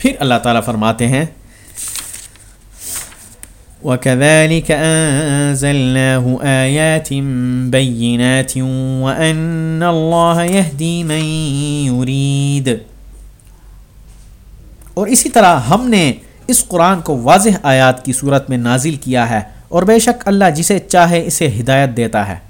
پھر اللہ تعالیٰ فرماتے ہیں، وَكَذَلِكَ أَنزَلْنَاهُ آيَاتٍ بَيِّنَاتٍ وَأَنَّ اللَّهَ يَهْدِي مَن يُرِيدُ۔ اور اسی طرح ہم نے اس قرآن کو واضح آیات کی صورت میں نازل کیا ہے، اور بے شک اللہ جسے چاہے اسے ہدایت دیتا ہے۔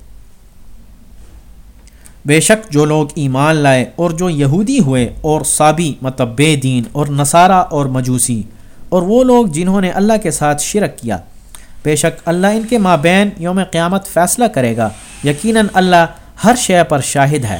بے شک جو لوگ ایمان لائے اور جو یہودی ہوئے اور صابی مطلب بے دین اور نصارہ اور مجوسی اور وہ لوگ جنہوں نے اللہ کے ساتھ شرک کیا۔ بے شک اللہ ان کے مابین یوم قیامت فیصلہ کرے گا۔ یقیناً اللہ ہر شے پر شاہد ہے۔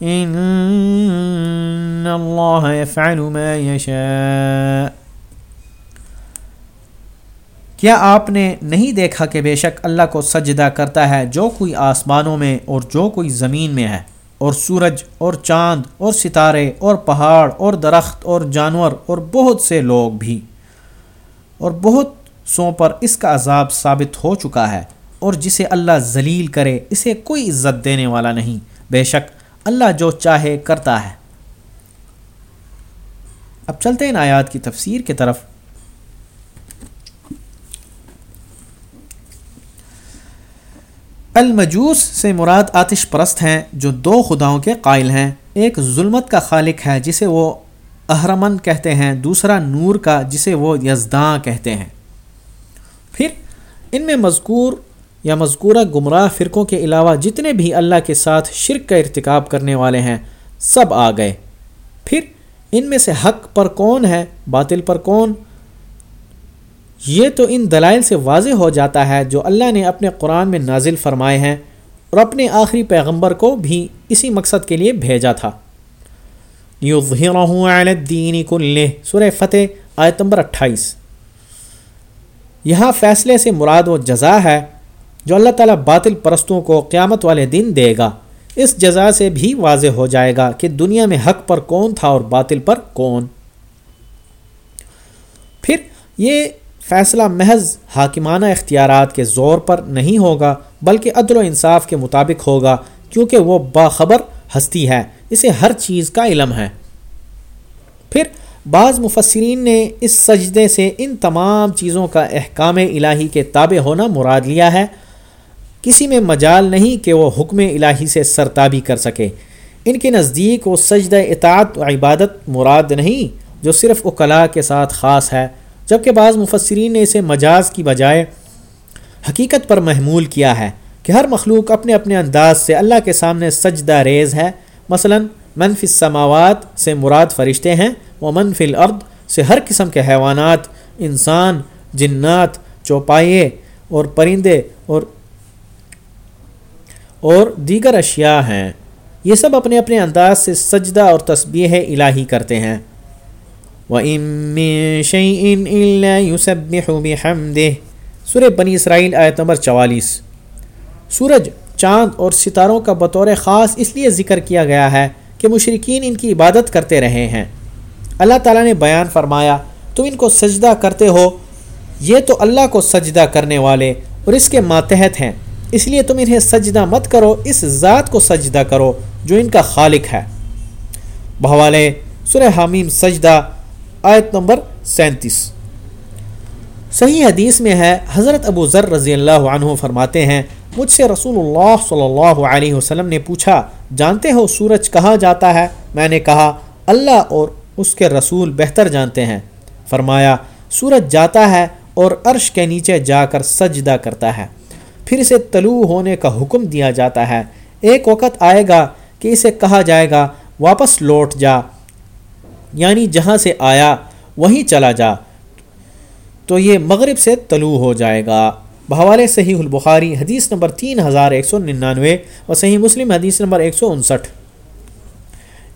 ان اللہ يفعل ما يشاء۔ کیا آپ نے نہیں دیکھا کہ بے شک اللہ کو سجدہ کرتا ہے جو کوئی آسمانوں میں اور جو کوئی زمین میں ہے؟ اور سورج اور چاند اور ستارے اور پہاڑ اور درخت اور جانور اور بہت سے لوگ بھی۔ اور بہت سو پر اس کا عذاب ثابت ہو چکا ہے۔ اور جسے اللہ ذلیل کرے، اسے کوئی عزت دینے والا نہیں۔ بے شک اللہ جو چاہے کرتا ہے۔ اب چلتے ہیں آیات کی تفسیر کی طرف۔ المجوس سے مراد آتش پرست ہیں جو دو خداؤں کے قائل ہیں۔ ایک ظلمت کا خالق ہے جسے وہ اہرمن کہتے ہیں، دوسرا نور کا جسے وہ یزداں کہتے ہیں۔ پھر ان میں مذکور یا مذکورہ گمراہ فرقوں کے علاوہ جتنے بھی اللہ کے ساتھ شرک کا ارتکاب کرنے والے ہیں، سب آ گئے۔ پھر ان میں سے حق پر کون ہے، باطل پر کون؟ یہ تو ان دلائل سے واضح ہو جاتا ہے جو اللہ نے اپنے قرآن میں نازل فرمائے ہیں اور اپنے آخری پیغمبر کو بھی اسی مقصد کے لیے بھیجا تھا۔ الدین کل سر فتح، آیت نمبر اٹھائیس۔ یہاں فیصلے سے مراد و جزا ہے جو اللہ تعالیٰ باطل پرستوں کو قیامت والے دن دے گا۔ اس جزا سے بھی واضح ہو جائے گا کہ دنیا میں حق پر کون تھا اور باطل پر کون۔ پھر یہ فیصلہ محض حاکمانہ اختیارات کے زور پر نہیں ہوگا، بلکہ عدل و انصاف کے مطابق ہوگا، کیونکہ وہ باخبر ہستی ہے، اسے ہر چیز کا علم ہے۔ پھر بعض مفسرین نے اس سجدے سے ان تمام چیزوں کا احکام الہی کے تابع ہونا مراد لیا ہے۔ کسی میں مجال نہیں کہ وہ حکم الہی سے سرتابی کر سکے۔ ان کے نزدیک وہ سجدہ اطاعت و عبادت مراد نہیں، جو صرف اقلاع کے ساتھ خاص ہے، جبکہ بعض مفسرین نے اسے مجاز کی بجائے حقیقت پر محمول کیا ہے کہ ہر مخلوق اپنے اپنے انداز سے اللہ کے سامنے سجدہ ریز ہے۔ مثلا منفی السماوات سے مراد فرشتے ہیں وہ منفی الارض سے ہر قسم کے حیوانات، انسان، جنات، چوپائے اور پرندے اور اور دیگر اشیاء ہیں۔ یہ سب اپنے اپنے انداز سے سجدہ اور تسبیح الہی کرتے ہیں۔ سر بنی اسرائیل آیت نمبر چوالیس۔ سورج، چاند اور ستاروں کا بطور خاص اس لیے ذکر کیا گیا ہے کہ مشرقین ان کی عبادت کرتے رہے ہیں۔ اللہ تعالیٰ نے بیان فرمایا، تم ان کو سجدہ کرتے ہو، یہ تو اللہ کو سجدہ کرنے والے اور اس کے ماتحت ہیں۔ اس لیے تم انہیں سجدہ مت کرو، اس ذات کو سجدہ کرو جو ان کا خالق ہے۔ بہوالے سر حامیم سجدہ، آیت نمبر سینتیس۔ صحیح حدیث میں ہے، حضرت ابو ذر رضی اللہ عنہ فرماتے ہیں، مجھ سے رسول اللہ صلی اللہ علیہ وسلم نے پوچھا، جانتے ہو سورج کہاں جاتا ہے؟ میں نے کہا، اللہ اور اس کے رسول بہتر جانتے ہیں۔ فرمایا، سورج جاتا ہے اور عرش کے نیچے جا کر سجدہ کرتا ہے۔ پھر اسے طلوع ہونے کا حکم دیا جاتا ہے۔ ایک وقت آئے گا کہ اسے کہا جائے گا، واپس لوٹ جا۔ یعنی جہاں سے آیا، وہیں چلا جا۔ تو یہ مغرب سے طلوع ہو جائے گا۔ بحوالے صحیح البخاری، حدیث نمبر تین ہزار ایک سو ننانوے اور صحیح مسلم، حدیث نمبر ایک سو انسٹھ۔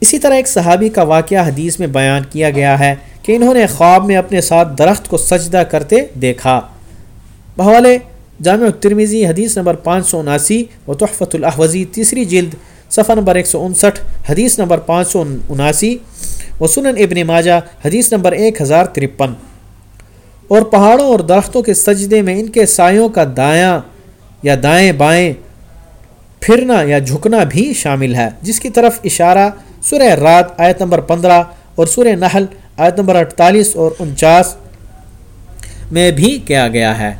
اسی طرح ایک صحابی کا واقعہ حدیث میں بیان کیا گیا ہے کہ انہوں نے خواب میں اپنے ساتھ درخت کو سجدہ کرتے دیکھا۔ بحوالے جامع ترمیزی حدیث نمبر پانچ سو اناسی و تحفت الحوزی تیسری جلد صفحہ نمبر ایک سو انسٹھ حدیث نمبر پانچ سو اناسی و سنن ابن ماجہ حدیث نمبر ایک ہزار ترپن۔ اور پہاڑوں اور درختوں کے سجدے میں ان کے سایوں کا دایاں یا دائیں بائیں پھرنا یا جھکنا بھی شامل ہے، جس کی طرف اشارہ سورہ رات آیت نمبر پندرہ اور سورہ نحل آیت نمبر اڑتالیس اور انچاس میں بھی کیا گیا ہے۔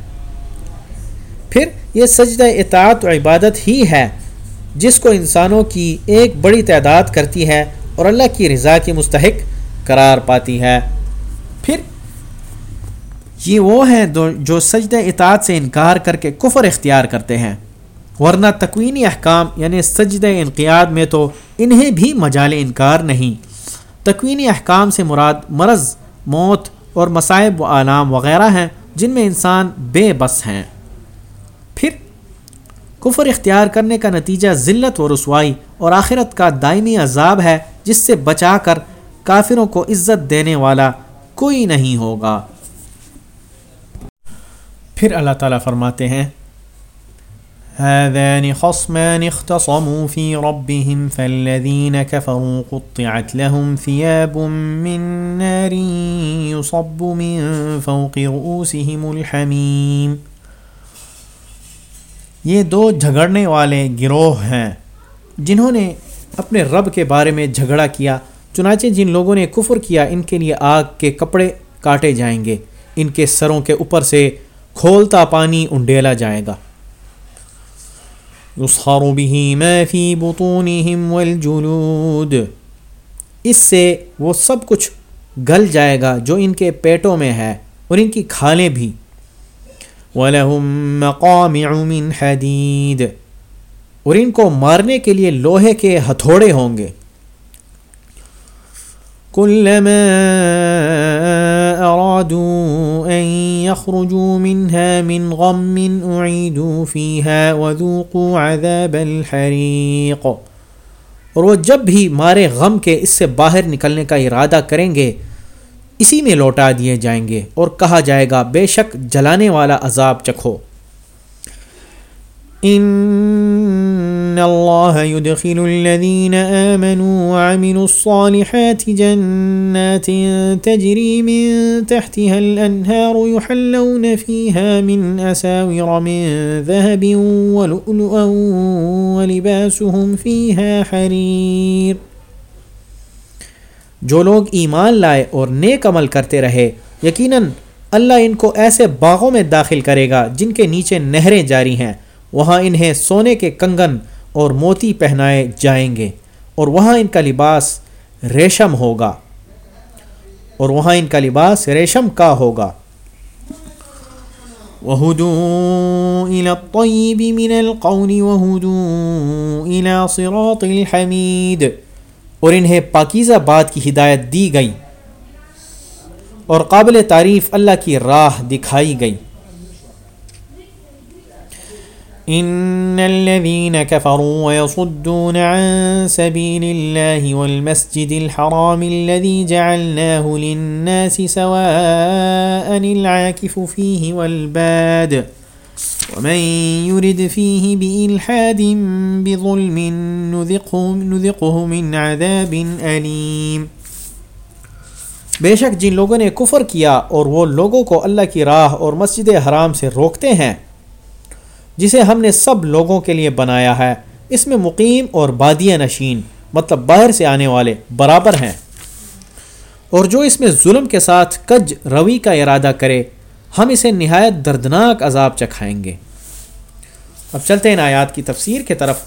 پھر یہ سجدہ اطاعت و عبادت ہی ہے جس کو انسانوں کی ایک بڑی تعداد کرتی ہے اور اللہ کی رضا کی مستحق قرار پاتی ہے۔ پھر یہ وہ ہیں جو سجدہ اطاعت سے انکار کر کے کفر اختیار کرتے ہیں۔ ورنہ تکوینی احکام یعنی سجدہ انقیاد میں تو انہیں بھی مجال انکار نہیں۔ تکوینی احکام سے مراد مرض، موت اور مصائب و عالام وغیرہ ہیں جن میں انسان بے بس ہیں۔ کفر اختیار کرنے کا نتیجہ ذلت و رسوائی اور آخرت کا دائمی عذاب ہے، جس سے بچا کر کافروں کو عزت دینے والا کوئی نہیں ہوگا۔ پھر اللہ تعالیٰ فرماتے ہیں، هذان خصمان اختصموا في ربهم فالذين كفروا قطعت لهم ثياب من نار يصب من فوق رؤوسهم الحميم. یہ دو جھگڑنے والے گروہ ہیں جنہوں نے اپنے رب کے بارے میں جھگڑا کیا، چنانچہ جن لوگوں نے کفر کیا، ان کے لیے آگ کے کپڑے کاٹے جائیں گے۔ ان کے سروں کے اوپر سے کھولتا پانی انڈیلا جائے گا۔ والجلود۔ اس سے وہ سب کچھ گل جائے گا جو ان کے پیٹوں میں ہے اور ان کی کھالیں بھی۔ وَلَهُم مَقَامِعُ مِنْ حَدِيدِ۔ اور ان کو مارنے کے لیے لوہے کے ہتھوڑے ہوں گے۔ كلما أرادوا أن يخرجوا منها من غم أعيدوا فيها وذوقوا عذاب الحريق۔ اور وہ جب بھی مارے غم کے اس سے باہر نکلنے کا ارادہ کریں گے اسی میں لوٹا دیے جائیں گے اور کہا جائے گا، بے شک جلانے والا عذاب چکھو۔ ان الله يدخل الذين آمنوا وعملوا الصالحات جنات تجري من تحتها الأنهار يحلون فيها من أساور من ذهب ولؤلؤا ولباسهم فيها حرير جو لوگ ایمان لائے اور نیک عمل کرتے رہے، یقیناً اللہ ان کو ایسے باغوں میں داخل کرے گا جن کے نیچے نہریں جاری ہیں۔ وہاں انہیں سونے کے کنگن اور موتی پہنائے جائیں گے اور وہاں ان کا لباس ریشم ہوگا۔ اور وہاں ان کا لباس ریشم کا ہوگا۔ وَهُدُوا إِلَى الطَّيِّبِ مِنَ الْقَوْلِ وَهُدُوا إِلَى صِرَاطِ الْحَمِيدِ اور انہیں پاکیزہ بات کی ہدایت دی گئی اور قابل تعریف اللہ کی راہ دکھائی گئی ان الذين كفروا ويصدون عن سبيل الله والمسجد الحرام الذي جعلناه للناس سواء العاكف فيه والباد ومن يرد فيه بإلحاد بظلم نذقه, نذقه من عذاب أليم۔ بے شک جن لوگوں نے کفر کیا اور وہ لوگوں کو اللہ کی راہ اور مسجد حرام سے روکتے ہیں جسے ہم نے سب لوگوں کے لیے بنایا ہے۔ اس میں مقیم اور بادیہ نشین مطلب باہر سے آنے والے برابر ہیں۔ اور جو اس میں ظلم کے ساتھ کج روی کا ارادہ کرے ہم اسے نہایت دردناک عذاب چکھائیں گے۔ اب چلتے ہیں آیات کی تفسیر کے طرف۔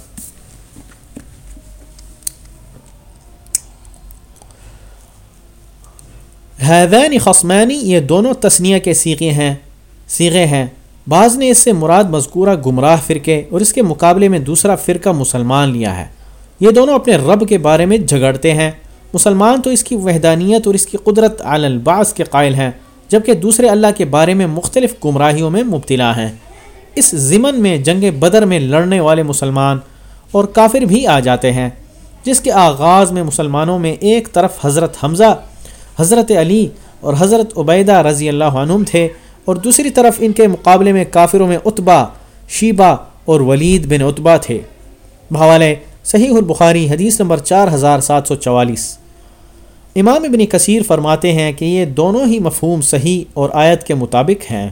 حیدین خسمانی یہ دونوں تسنیہ کے سیغے ہیں سیغے ہیں۔ بعض نے اس سے مراد مذکورہ گمراہ فرقے اور اس کے مقابلے میں دوسرا فرقہ مسلمان لیا ہے۔ یہ دونوں اپنے رب کے بارے میں جھگڑتے ہیں۔ مسلمان تو اس کی وحدانیت اور اس کی قدرت علی الباس کے قائل ہیں۔ جبکہ دوسرے اللہ کے بارے میں مختلف گمراہیوں میں مبتلا ہیں۔ اس ضمن میں جنگ بدر میں لڑنے والے مسلمان اور کافر بھی آ جاتے ہیں، جس کے آغاز میں مسلمانوں میں ایک طرف حضرت حمزہ، حضرت علی اور حضرت عبیدہ رضی اللہ عنہم تھے، اور دوسری طرف ان کے مقابلے میں کافروں میں اتبا شیبہ اور ولید بن اتبا تھے۔ بھوالے صحیح البخاری حدیث نمبر چار ہزار سات سو چوالیس۔ امام ابن کثیر فرماتے ہیں کہ یہ دونوں ہی مفہوم صحیح اور آیت کے مطابق ہیں۔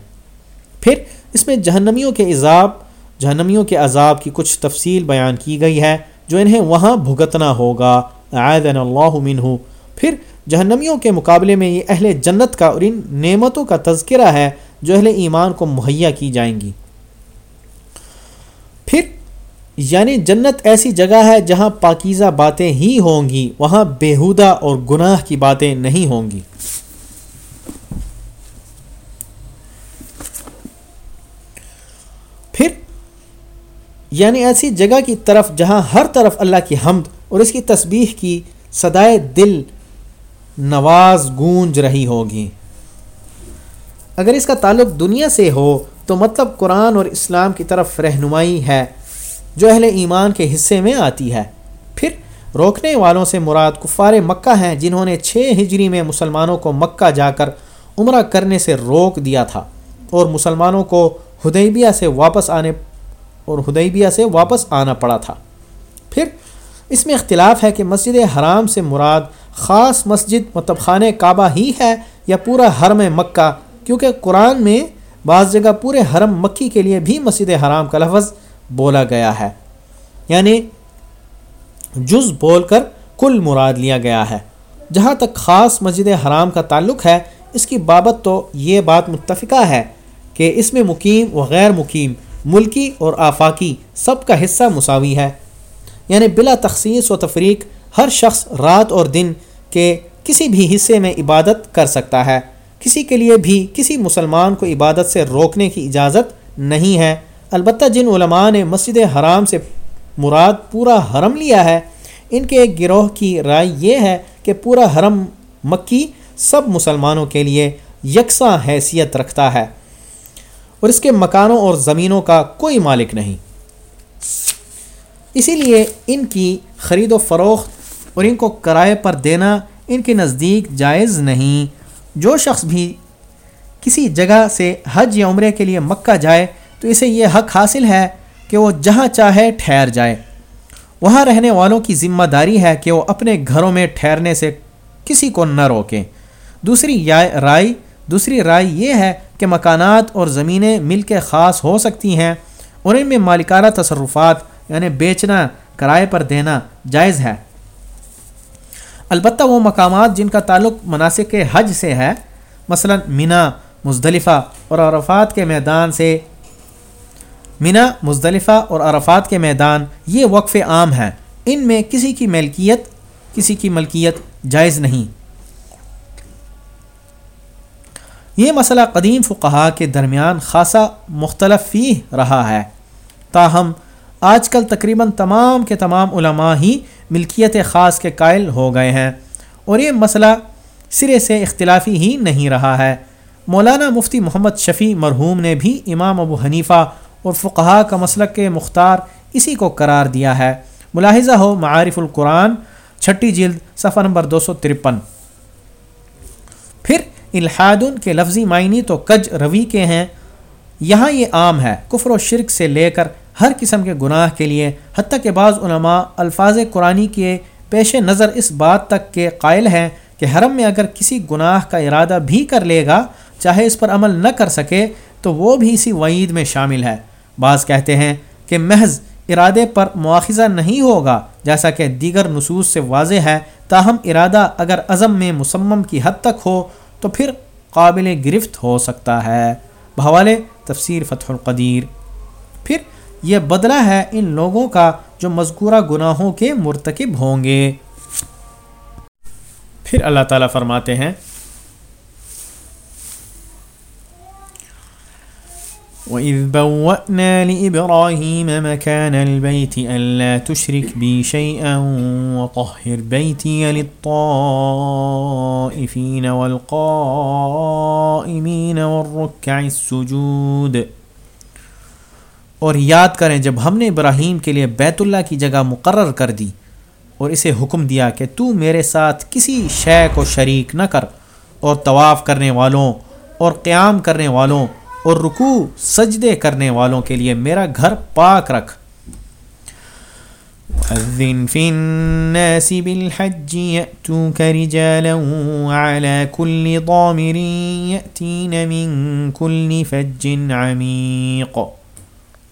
پھر اس میں جہنمیوں کے عذاب، جہنمیوں کے عذاب کی کچھ تفصیل بیان کی گئی ہے جو انہیں وہاں بھگتنا ہوگا۔ عائدن اللہ منہ۔ پھر جہنمیوں کے مقابلے میں یہ اہل جنت کا اور ان نعمتوں کا تذکرہ ہے جو اہل ایمان کو مہیا کی جائیں گی۔ پھر یعنی جنت ایسی جگہ ہے جہاں پاکیزہ باتیں ہی ہوں گی، وہاں بےحودہ اور گناہ کی باتیں نہیں ہوں گی۔ پھر یعنی ایسی جگہ کی طرف جہاں ہر طرف اللہ کی حمد اور اس کی تسبیح کی صدائے دل نواز گونج رہی ہوگی۔ اگر اس کا تعلق دنیا سے ہو، تو مطلب قرآن اور اسلام کی طرف رہنمائی ہے۔ جو اہل ایمان کے حصے میں آتی ہے۔ پھر روکنے والوں سے مراد کفار مکہ ہیں جنہوں نے چھ ہجری میں مسلمانوں کو مکہ جا کر عمرہ کرنے سے روک دیا تھا اور مسلمانوں کو ہدیبیہ سے واپس آنے، اور ہدیبیہ سے واپس آنا پڑا تھا۔ پھر اس میں اختلاف ہے کہ مسجد حرام سے مراد خاص مسجد مطلب خانہ کعبہ ہی ہے یا پورا حرم مکہ، کیونکہ قرآن میں بعض جگہ پورے حرم مکی کے لیے بھی مسجد حرام کا لفظ بولا گیا ہے۔ یعنی جز بول کر کل مراد لیا گیا ہے۔ جہاں تک خاص مسجد حرام کا تعلق ہے، اس کی بابت تو یہ بات متفقہ ہے کہ اس میں مقیم و غیر مقیم ملکی اور آفاقی سب کا حصہ مساوی ہے۔ یعنی بلا تخصیص و تفریق ہر شخص رات اور دن کے کسی بھی حصے میں عبادت کر سکتا ہے۔ کسی کے لیے بھی کسی مسلمان کو عبادت سے روکنے کی اجازت نہیں ہے۔ البتہ جن علماء نے مسجد حرام سے مراد پورا حرم لیا ہے، ان کے ایک گروہ کی رائے یہ ہے کہ پورا حرم مکی سب مسلمانوں کے لیے یکساں حیثیت رکھتا ہے۔ اور اس کے مکانوں اور زمینوں کا کوئی مالک نہیں۔ اسی لیے ان کی خرید و فروخت اور ان کو کرائے پر دینا ان کے نزدیک جائز نہیں۔ جو شخص بھی کسی جگہ سے حج یا عمرے کے لیے مکہ جائے تو اسے یہ حق حاصل ہے کہ وہ جہاں چاہے ٹھہر جائے۔ وہاں رہنے والوں کی ذمہ داری ہے کہ وہ اپنے گھروں میں ٹھہرنے سے کسی کو نہ روکیں۔ دوسری رائے دوسری رائے یہ ہے کہ مکانات اور زمینیں مل کے خاص ہو سکتی ہیں۔ اور ان میں مالکانہ تصرفات یعنی بیچنا، کرائے پر دینا جائز ہے۔ البتہ وہ مقامات جن کا تعلق مناسب کے حج سے ہے، مثلا مینا، مزدلفہ اور عرفات کے میدان سے منا مزدلفہ اور عرفات کے میدان یہ وقف عام ہیں۔ ان میں کسی کی ملکیت، کسی کی ملکیت جائز نہیں۔ یہ مسئلہ قدیم فقہا کے درمیان خاصا مختلف فی رہا ہے۔ تاہم، آج کل تقریباً تمام کے تمام علماء ہی ملکیت خاص کے قائل ہو گئے ہیں۔ اور یہ مسئلہ سرے سے اختلافی ہی نہیں رہا ہے۔ مولانا مفتی محمد شفیع مرحوم نے بھی امام ابو حنیفہ اور فقہا کا مسلک کے مختار اسی کو قرار دیا ہے۔ ملاحظہ ہو، معارف القرآن، چھٹی جلد، صفحہ نمبر دو سو ترپن۔ پھر الحادن کے لفظی معنی تو کج روی کے ہیں۔ یہاں یہ عام ہے، کفر و شرک سے لے کر ہر قسم کے گناہ کے لیے، حتیٰ کہ بعض علماء الفاظ قرآنی کے پیش نظر اس بات تک کے قائل ہیں کہ حرم میں اگر کسی گناہ کا ارادہ بھی کر لے گا، چاہے اس پر عمل نہ کر سکے، تو وہ بھی اسی وعید میں شامل ہے۔ بعض کہتے ہیں کہ محض ارادے پر مواخذہ نہیں ہوگا، جیسا کہ دیگر نصوص سے واضح ہے، تاہم ارادہ اگر عزم میں مسمم کی حد تک ہو تو پھر قابل گرفت ہو سکتا ہے۔ بحوالے تفسیر فتح القدیر۔ پھر یہ بدلہ ہے ان لوگوں کا جو مذکورہ گناہوں کے مرتکب ہوں گے۔ پھر اللہ تعالیٰ فرماتے ہیں وَإِذْ بَوَّأْنَا لِإِبْرَاهِيمَ مَكَانَ الْبَيْتِ أَلَّا تُشْرِكْ بِي شَيْئًا وَطَهِّرْ بَيْتِيَ لِلطَّائِفِينَ وَالْقَائِمِينَ وَالرُّكَّعِ السُّجُودِ۔ اور یاد کریں جب ہم نے ابراہیم کے لیے بیت اللہ کی جگہ مقرر کر دی اور اسے حکم دیا کہ تو میرے ساتھ کسی شے کو شریک نہ کر اور طواف کرنے والوں اور قیام کرنے والوں اور رکوع سجدے کرنے والوں کے لیے میرا گھر پاک رکھ۔ وَأَذِّن فِي النَّاسِ بِالْحَجِّ يَأْتُوكَ رِجَالًا وَعَلَى كُلِّ ضَامِرٍ يَأْتِينَ مِن كُلِّ فَجٍّ عَمِيقٍ۔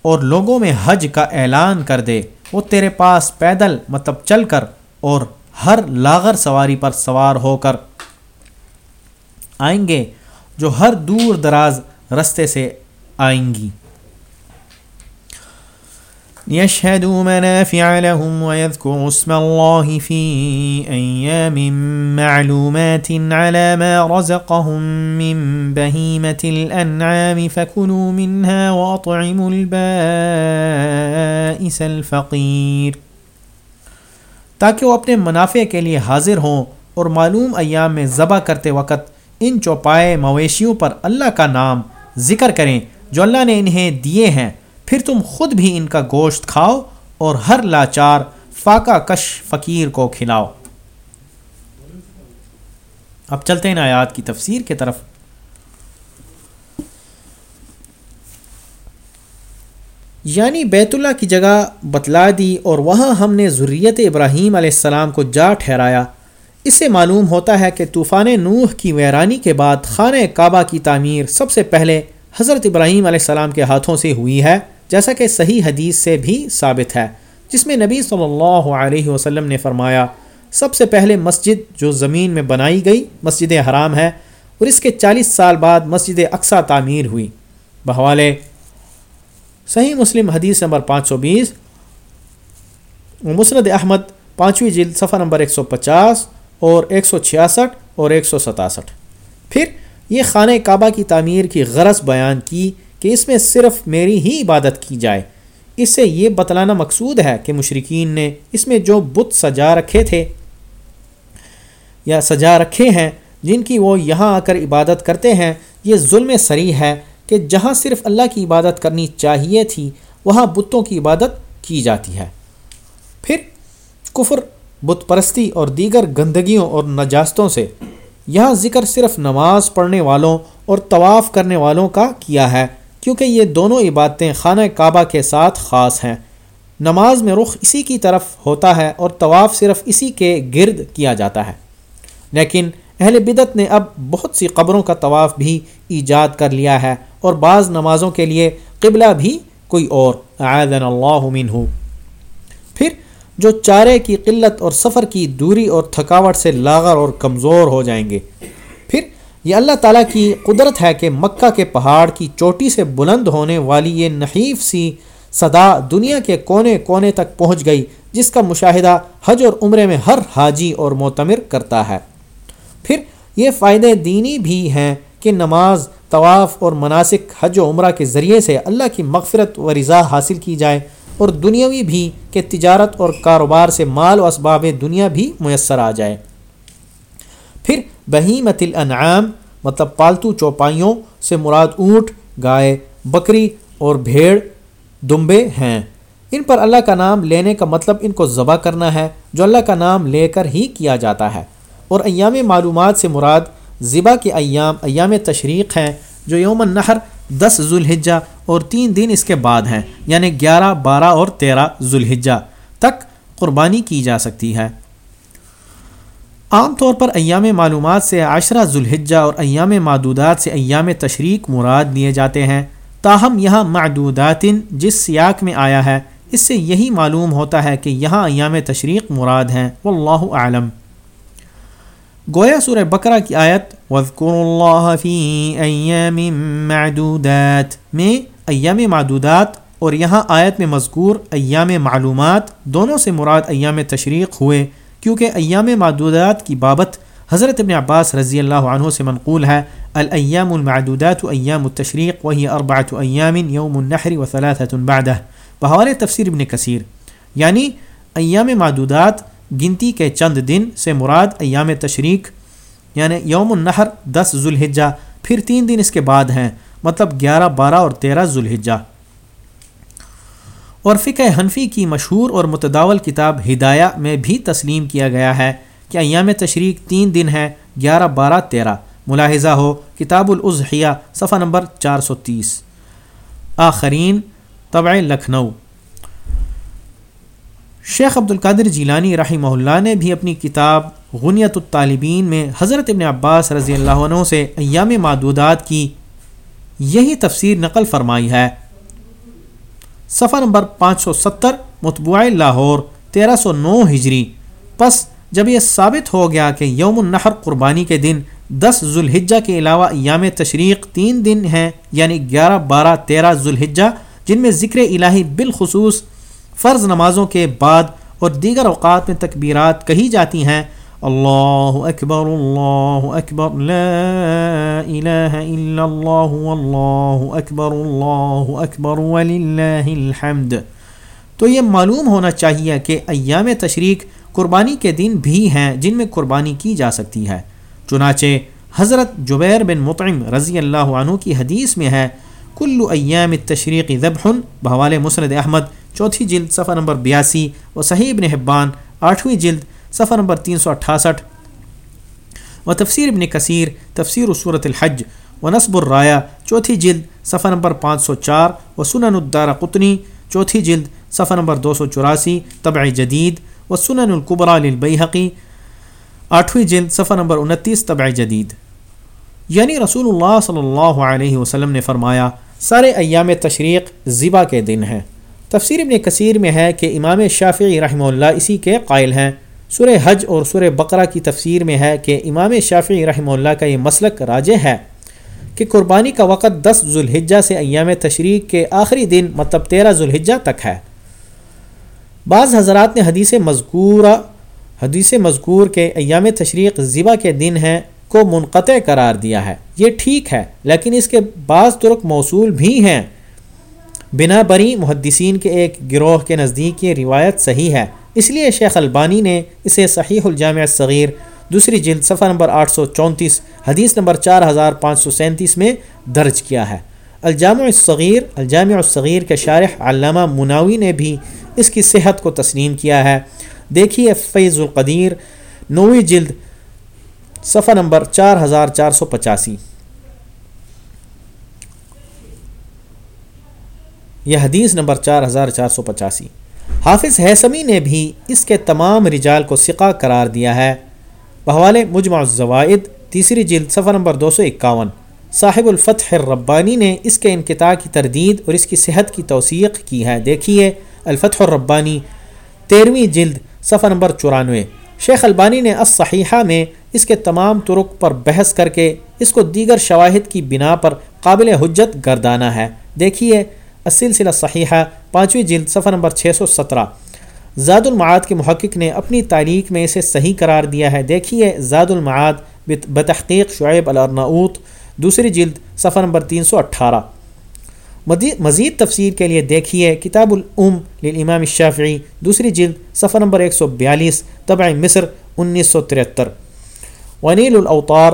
اور لوگوں میں حج کا اعلان کر دے۔ وہ تیرے پاس پیدل مطلب چل کر اور ہر لاغر سواری پر سوار ہو کر آئیں گے جو ہر دور دراز رستے سے آئیں گی۔ ليشهدوا منافع لهم ويذكروا اسم الله في أيام معلومات على ما رزقهم من بهيمة الأنعام فكلوا منها وأطعموا البائس الفقير تاکہ وہ اپنے منافع کے لیے حاضر ہوں اور معلوم ایام میں ذبح کرتے وقت ان چوپائے مویشیوں پر اللہ کا نام ذکر کریں جو اللہ نے انہیں دیے ہیں، پھر تم خود بھی ان کا گوشت کھاؤ اور ہر لاچار فاقہ کش فقیر کو کھلاؤ۔ اب چلتے ہیں آیات کی تفسیر کی طرف۔ یعنی بیت اللہ کی جگہ بتلا دی اور وہاں ہم نے ضروریت ابراہیم علیہ السلام کو جا ٹھہرایا۔ اس سے معلوم ہوتا ہے کہ طوفان نوح کی ویرانی کے بعد خانہ کعبہ کی تعمیر سب سے پہلے حضرت ابراہیم علیہ السلام کے ہاتھوں سے ہوئی ہے، جیسا کہ صحیح حدیث سے بھی ثابت ہے، جس میں نبی صلی اللہ علیہ وسلم نے فرمایا، سب سے پہلے مسجد جو زمین میں بنائی گئی مسجد حرام ہے، اور اس کے چالیس سال بعد مسجد اقسا تعمیر ہوئی۔ بحوالے صحیح مسلم حدیث نمبر پانچ سو بیس مسرد احمد پانچویں جلد صفحہ نمبر ایک سو پچاس اور ایک سو چھیاسٹھ اور ایک سو ستاسٹھ۔ پھر یہ خانہ کعبہ کی تعمیر کی غرض بیان کی کہ اس میں صرف میری ہی عبادت کی جائے۔ اس سے یہ بتلانا مقصود ہے کہ مشرقین نے اس میں جو بت سجا رکھے تھے یا سجا رکھے ہیں، جن کی وہ یہاں آ کر عبادت کرتے ہیں، یہ ظلم سری ہے کہ جہاں صرف اللہ کی عبادت کرنی چاہیے تھی، وہاں بتوں کی عبادت کی جاتی ہے۔ پھر کفر بت پرستی اور دیگر گندگیوں اور نجاستوں سے۔ یہاں ذکر صرف نماز پڑھنے والوں اور طواف کرنے والوں کا کیا ہے، کیونکہ یہ دونوں عبادتیں خانہ کعبہ کے ساتھ خاص ہیں۔ نماز میں رخ اسی کی طرف ہوتا ہے اور طواف صرف اسی کے گرد کیا جاتا ہے۔ لیکن اہل بدت نے اب بہت سی قبروں کا طواف بھی ایجاد کر لیا ہے اور بعض نمازوں کے لیے قبلہ بھی کوئی اور۔ عیدن اللہ منہ۔ پھر جو چارے کی قلت اور سفر کی دوری اور تھکاوٹ سے لاغر اور کمزور ہو جائیں گے۔ پھر یہ اللہ تعالیٰ کی قدرت ہے کہ مکہ کے پہاڑ کی چوٹی سے بلند ہونے والی یہ نحیف سی صدا دنیا کے کونے کونے تک پہنچ گئی، جس کا مشاہدہ حج اور عمرے میں ہر حاجی اور معتمر کرتا ہے۔ پھر یہ فائدے دینی بھی ہیں کہ نماز، طواف اور مناسک حج و عمرہ کے ذریعے سے اللہ کی مغفرت و رضا حاصل کی جائے۔ اور دنیاوی بھی کہ تجارت اور کاروبار سے مال و اسباب دنیا بھی میسر آ جائے۔ پھر بہیمت الانعام مطلب پالتو چوپائیوں سے مراد اونٹ، گائے، بکری اور بھیڑ، دمبے ہیں۔ ان پر اللہ کا نام لینے کا مطلب ان کو ذبح کرنا ہے، جو اللہ کا نام لے کر ہی کیا جاتا ہے۔ اور ایام معلومات سے مراد ذبح کے ایام ایام تشریق ہیں، جو یوم النحر، دس ذوالحجہ اور تین دن اس کے بعد ہیں یعنی گیارہ، بارہ اور تیرہ ذوالحجہ تک قربانی کی جا سکتی ہے۔ عام طور پر ایام معلومات سے عشرہ ذوالحجہ اور ایام معدودات سے ایام تشریق مراد لیے جاتے ہیں۔ تاہم، یہاں معدودات جس سیاق میں آیا ہے، اس سے یہی معلوم ہوتا ہے کہ یہاں ایام تشریق مراد ہیں۔ واللہ اعلم۔ گویا سورہ بقرہ کی آیت وَذْكُرُ اللَّهَ فِي أَيَّامٍ معدودات میں ایام معدودات اور یہاں آیت میں مذکور ایام معلومات دونوں سے مراد ایام تشریق ہوئے کیونکہ ایام معدودات کی بابت حضرت ابن عباس رضی اللہ عنہ سے منقول ہے، الایام المعدودات ایام التشریق وہی اربعۃ ایام یوم النحر و ثلاثۃ بعدہ۔ بحوال تفسیر ابن کثیر۔ یعنی ایام معدودات گنتی کے چند دن سے مراد ایام تشریق یعنی یوم النحر دس ذوالحجہ، پھر تین دن اس کے بعد ہیں۔ مطلب گیارہ بارہ اور تیرہ ذوالحجہ۔ اور فقہ حنفی کی مشہور اور متداول کتاب ہدایہ میں بھی تسلیم کیا گیا ہے کہ ایام تشریق تین دن ہے گیارہ بارہ تیرہ۔ ملاحظہ ہو، کتاب الازحیہ صفحہ نمبر چار سو تیس۔ آخرین، طبع لکھنؤ۔ شیخ عبد القادر جیلانی رحمہ اللہ نے بھی اپنی کتاب غنیت الطالبین میں حضرت ابن عباس رضی اللہ عنہ سے ایام معدودات کی یہی تفسیر نقل فرمائی ہے۔ صفحہ نمبر پانچ سو ستر متبوع لاہور، تیرہ سو نو ہجری۔ پس جب یہ ثابت ہو گیا کہ یوم النحر قربانی کے دن دس ذوالحجہ کے علاوہ ایام تشریق تین دن ہیں یعنی گیارہ بارہ تیرہ ذوالحجہ، جن میں ذکر الہی بالخصوص فرض نمازوں کے بعد اور دیگر اوقات میں تکبیرات کہی جاتی ہیں اللہ اکبر اللہ اکبر لا الہ الا اللہ واللہ اکبر اللہ اکبر وللہ الحمد تو یہ معلوم ہونا چاہیے کہ ایام تشریق قربانی کے دن بھی ہیں جن میں قربانی کی جا سکتی ہے۔ چنانچہ حضرت جبیر بن مطعم رضی اللہ عنہ کی حدیث میں ہے، کل ایام تشریق ذبح بحوال مسند احمد، چوتھی جلد صفحہ نمبر بیاسی، و صحیح ابن حبان، آٹھویں جلد صفحہ نمبر تین سو اٹھاسٹھ۔ و تفسیر ابن کثیر، تفسیر صورت الحج و نصب الرایا، چوتھی جلد صفحہ نمبر پانچ سو چار و سنن الدار قطنی، چوتھی جلد صفحہ نمبر دو سو چوراسی، طبع جدید و سنن القبرا للبیحقی، آٹھویں جلد صفحہ نمبر انتیس، طبع جدید۔ یعنی رسول اللہ صلی اللہ علیہ وسلم نے فرمایا، سارے ایام تشریق ذبح کے دن ہیں۔ تفسیر ابن کثیر میں ہے کہ امام شافعی رحمہ اللہ اسی کے قائل ہیں۔ سورہ حج اور سورہ بقرہ کی تفسیر میں ہے کہ امام شافعی رحمہ اللہ کا یہ مسلک راجع ہے کہ قربانی کا وقت دس ذوالحجہ سے ایام تشریق کے آخری دن مطلب تیرہ ذوالحجہ تک ہے۔ بعض حضرات نے حدیث مذکورہ، حدیث مذکور کے ایام تشریق ذبح کے دن ہیں کو منقطع قرار دیا ہے۔ یہ ٹھیک ہے، لیکن اس کے بعض ترک موصول بھی ہیں۔ بنا بری محدثین کے ایک گروہ کے نزدیک یہ روایت صحیح ہے۔ اس لیے شیخ البانی نے اسے صحیح الجامع صغیر دوسری جلد صفحہ نمبر 834 حدیث نمبر 4537 میں درج کیا ہے۔ الجامع الصغیر الجامع الصغیر کے شارح علامہ مناوی نے بھی اس کی صحت کو تسلیم کیا ہے۔ دیکھیے فیض القدیر، نویں جلد صفحہ نمبر 4485 یہ حدیث نمبر 4485 حافظ حیثمی نے بھی اس کے تمام رجال کو سقہ قرار دیا ہے۔ بحوال مجمع الزوائد، تیسری جلد، صفحہ نمبر دو سو اکاون۔ صاحب الفتح الربانی نے اس کے انقطاع کی تردید اور اس کی صحت کی توثیق کی ہے۔ دیکھیے، الفتح الربانی، تیرہویں جلد، صفحہ نمبر چورانوے۔ شیخ البانی نے الصحیحہ میں اس کے تمام ترک پر بحث کر کے اس کو دیگر شواہد کی بنا پر قابل حجت گردانا ہے۔ دیکھیے السلسلہ صحیحہ، پانچویں جلد، صفحہ نمبر چھ سو سترہ۔ زاد المعاد کے محقق نے اپنی تاریخ میں اسے صحیح قرار دیا ہے۔ دیکھیے زاد المعاد بتحقیق شعیب الرنعوت دوسری جلد، صفحہ نمبر تین سو اٹھارہ۔ مزید تفسیر کے لیے دیکھیے کتاب العم للامام الشافعی، دوسری جلد، صفحہ نمبر ایک سو بیالیس، طبع مصر، انیس سو ترہتر۔ ونیل الاوطار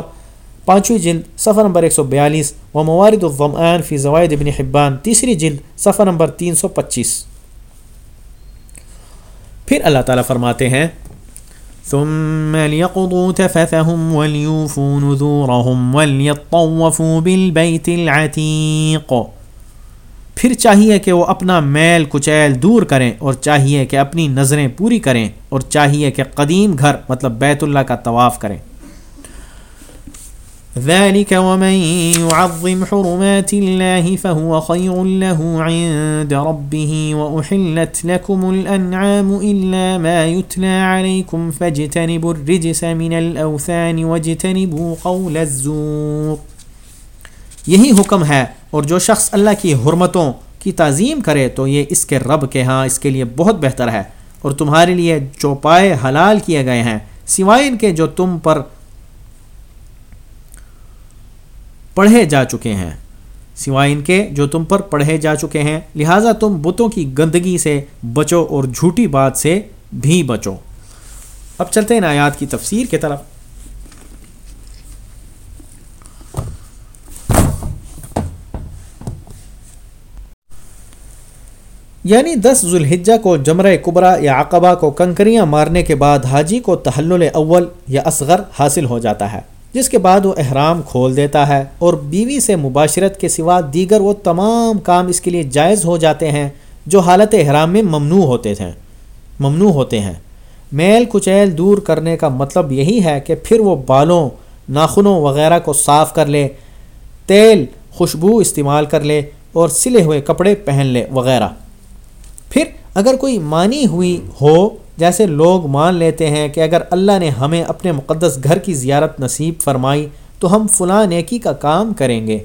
پانچویں جلد، صفحہ نمبر ایک سو بیالیس و موارد الضمآن فی زوائد ابن حبان، تیسری جلد، صفحہ نمبر تین سو پچیس۔ پھر اللہ تعالیٰ فرماتے ہیں، ثم ليقضوا تفثهم وليوفوا نذورهم وليطوفوا بالبيت العتيق۔ پھر چاہیے کہ وہ اپنا میل، کچیل دور کریں اور چاہیے کہ اپنی نظریں پوری کریں اور چاہیے کہ قدیم گھر مطلب بیت اللہ کا طواف کریں۔ ذلك ومن يعظم حرمات الله فهو خير له عند ربه وأحلت لكم الأنعام إلا ما يتلى عليكم فاجتنبوا الرجس من الأوثان واجتنبوا قول الزور۔ یہی حکم ہے، اور جو شخص اللہ کی حرمتوں کی تعظیم کرے تو یہ اس کے رب کے ہاں اس کے لیے بہت بہتر ہے۔ اور تمہارے لیے چوپائے حلال کیے گئے ہیں، سوائے ان کے جو تم پر پڑھے جا چکے ہیں۔ سوائے ان کے جو تم پر پڑھے جا چکے ہیں، لہٰذا تم بتوں کی گندگی سے بچو اور جھوٹی بات سے بھی بچو۔ اب چلتے ہیں آیات کی تفسیر کی طرف۔ یعنی دس ذوالحجہ کو جمرہ کبرا یا عقبہ کو کنکریاں مارنے کے بعد حاجی کو تحلل اول یا اصغر حاصل ہو جاتا ہے۔ جس کے بعد وہ احرام کھول دیتا ہے اور بیوی سے مباشرت کے سوا دیگر وہ تمام کام اس کے لیے جائز ہو جاتے ہیں جو حالت احرام میں ممنوع ہوتے تھے ممنوع ہوتے ہیں۔ میل کچیل دور کرنے کا مطلب یہی ہے کہ پھر وہ بالوں، ناخنوں وغیرہ کو صاف کر لے، تیل، خوشبو استعمال کر لے اور سلے ہوئے کپڑے پہن لے وغیرہ۔ پھر اگر کوئی مانی ہوئی ہو جیسے لوگ مان لیتے ہیں کہ اگر اللہ نے ہمیں اپنے مقدس گھر کی زیارت نصیب فرمائی تو ہم فلاں نیکی کا کام کریں گے۔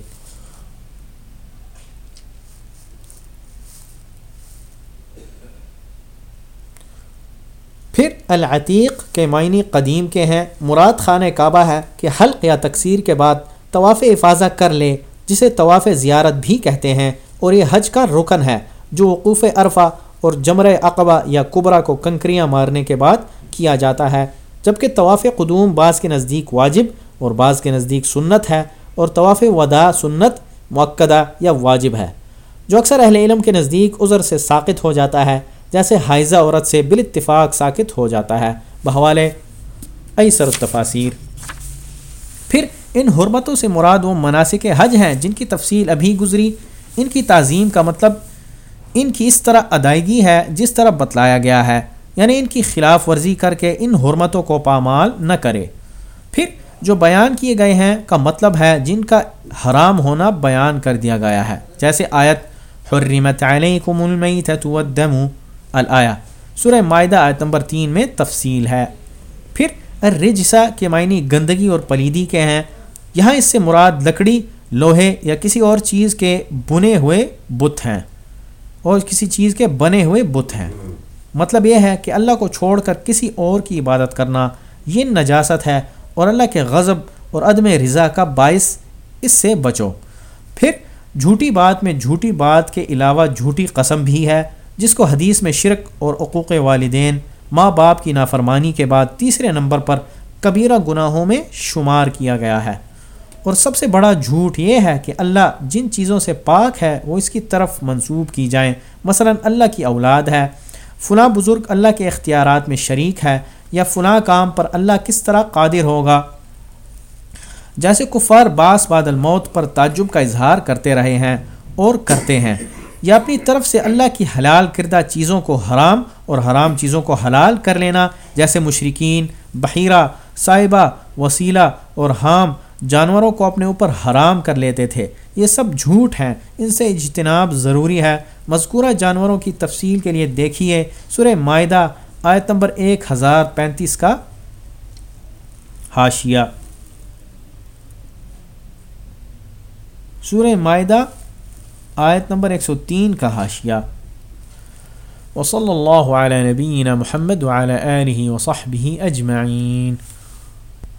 پھر العتیق کے معنی قدیم کے ہیں۔ مراد خانہ کعبہ ہے کہ حلق یا تکثیر کے بعد طواف افاظہ کر لے، جسے طواف زیارت بھی کہتے ہیں، اور یہ حج کا رکن ہے جو وقوف عرفہ اور جمر اقبا یا قبرا کو کنکریاں مارنے کے بعد کیا جاتا ہے۔ جبکہ طواف قدوم بعض کے نزدیک واجب اور بعض کے نزدیک سنت ہے اور طواف ودا سنت معقدہ یا واجب ہے۔ جو اکثر اہل علم کے نزدیک عذر سے ساقط ہو جاتا ہے، جیسے حائزہ عورت سے بال اتفاق ساکت ہو جاتا ہے۔ بحوالے ایسر التفاصیر پھر ان حرمتوں سے مراد وہ مناسب حج ہیں جن کی تفصیل ابھی گزری۔ ان کی تعظیم کا مطلب ان کی اس طرح ادائیگی ہے جس طرح بتلایا گیا ہے یعنی ان کی خلاف ورزی کر کے ان حرمتوں کو پامال نہ کرے۔ پھر جو بیان کیے گئے ہیں، کا مطلب ہے جن کا حرام ہونا بیان کر دیا گیا ہے۔ جیسے آیت، حرمت علیکم المیتت والدم۔ الایا سورہ معدہ آیت نمبر تین میں تفصیل ہے۔ پھر الرجسہ کے معنی گندگی اور پلیدی کے ہیں۔ یہاں اس سے مراد لکڑی، لوہے یا کسی اور چیز کے بنے ہوئے بت ہیں۔ اور کسی چیز کے بنے ہوئے بت ہیں۔ مطلب یہ ہے کہ اللہ کو چھوڑ کر کسی اور کی عبادت کرنا یہ نجاست ہے اور اللہ کے غضب اور عدم رضا کا باعث اس سے بچو۔ پھر جھوٹی بات میں جھوٹی بات کے علاوہ جھوٹی قسم بھی ہے، جس کو حدیث میں شرک اور عقوق والدین، ماں باپ کی نافرمانی کے بعد تیسرے نمبر پر کبیرہ گناہوں میں شمار کیا گیا ہے۔ اور سب سے بڑا جھوٹ یہ ہے کہ اللہ جن چیزوں سے پاک ہے، وہ اس کی طرف منسوب کی جائیں۔ مثلا اللہ کی اولاد ہے، فلاں بزرگ اللہ کے اختیارات میں شریک ہے یا فلاں کام پر اللہ کس طرح قادر ہوگا۔ جیسے کفار باس بعد الموت پر تعجب کا اظہار کرتے رہے ہیں اور کرتے ہیں، یا اپنی طرف سے اللہ کی حلال کردہ چیزوں کو حرام اور حرام چیزوں کو حلال کر لینا، جیسے مشرقین بحیرہ، صاحبہ، وسیلہ اور حام جانوروں کو اپنے اوپر حرام کر لیتے تھے۔ یہ سب جھوٹ ہیں۔ ان سے اجتناب ضروری ہے۔ مذکورہ جانوروں کی تفصیل کے لیے دیکھیے۔ سورہ معدہ آیت نمبر ایک ہزار پینتیس کا حاشیہ۔ سورہ معدہ آیت نمبر ایک سو تین کا حاشیہ۔ وصلی اللہ علیہ نبینا محمد وعلی آلہ وصحبہ اجمعین۔